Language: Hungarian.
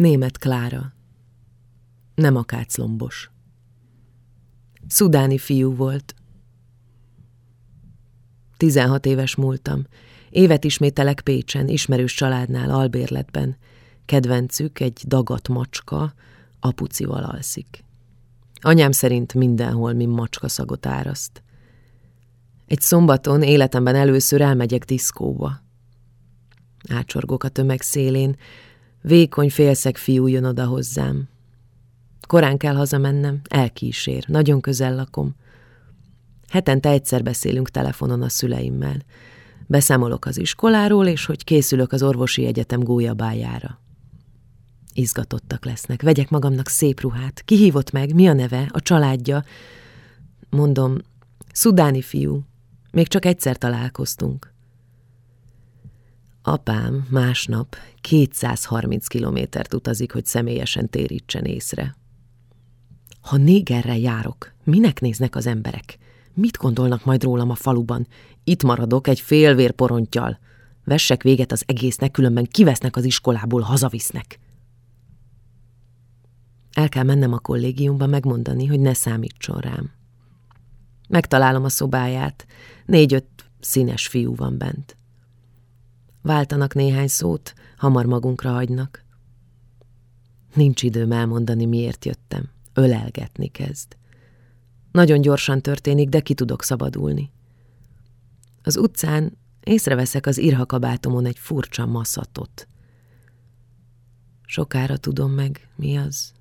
Német Klára. Nem akáclombos. Szudáni fiú volt. 16 éves múltam. Évet ismételek Pécsen, ismerős családnál, albérletben. Kedvencük egy dagat macska, apucival alszik. Anyám szerint mindenhol, mi macska szagot áraszt. Egy szombaton életemben először elmegyek diszkóba. Ácsorgok a tömeg szélén, vékony félszeg fiú jön oda hozzám. Korán kell hazamennem, elkísér, nagyon közel lakom. Hetente egyszer beszélünk telefonon a szüleimmel. Beszámolok az iskoláról, és hogy készülök az orvosi egyetem gólyabájára. Izgatottak lesznek. Vegyek magamnak szép ruhát. Kihívott meg? Mi a neve? A családja? Mondom, szudáni fiú. Még csak egyszer találkoztunk. Apám másnap 230 kilométert utazik, hogy személyesen térítsen észre. Ha négerrel járok, minek néznek az emberek? Mit gondolnak majd rólam a faluban? Itt maradok egy félvérporonttyal. Vessek véget az egésznek, különben kivesznek az iskolából, hazavisznek. El kell mennem a kollégiumba megmondani, hogy ne számítson rám. Megtalálom a szobáját, négy-öt színes fiú van bent. Váltanak néhány szót, hamar magunkra hagynak. Nincs időm elmondani, miért jöttem. Ölelgetni kezd. Nagyon gyorsan történik, de ki tudok szabadulni. Az utcán észreveszek az irhakabátomon egy furcsa maszatot. Sokára tudom meg, mi az.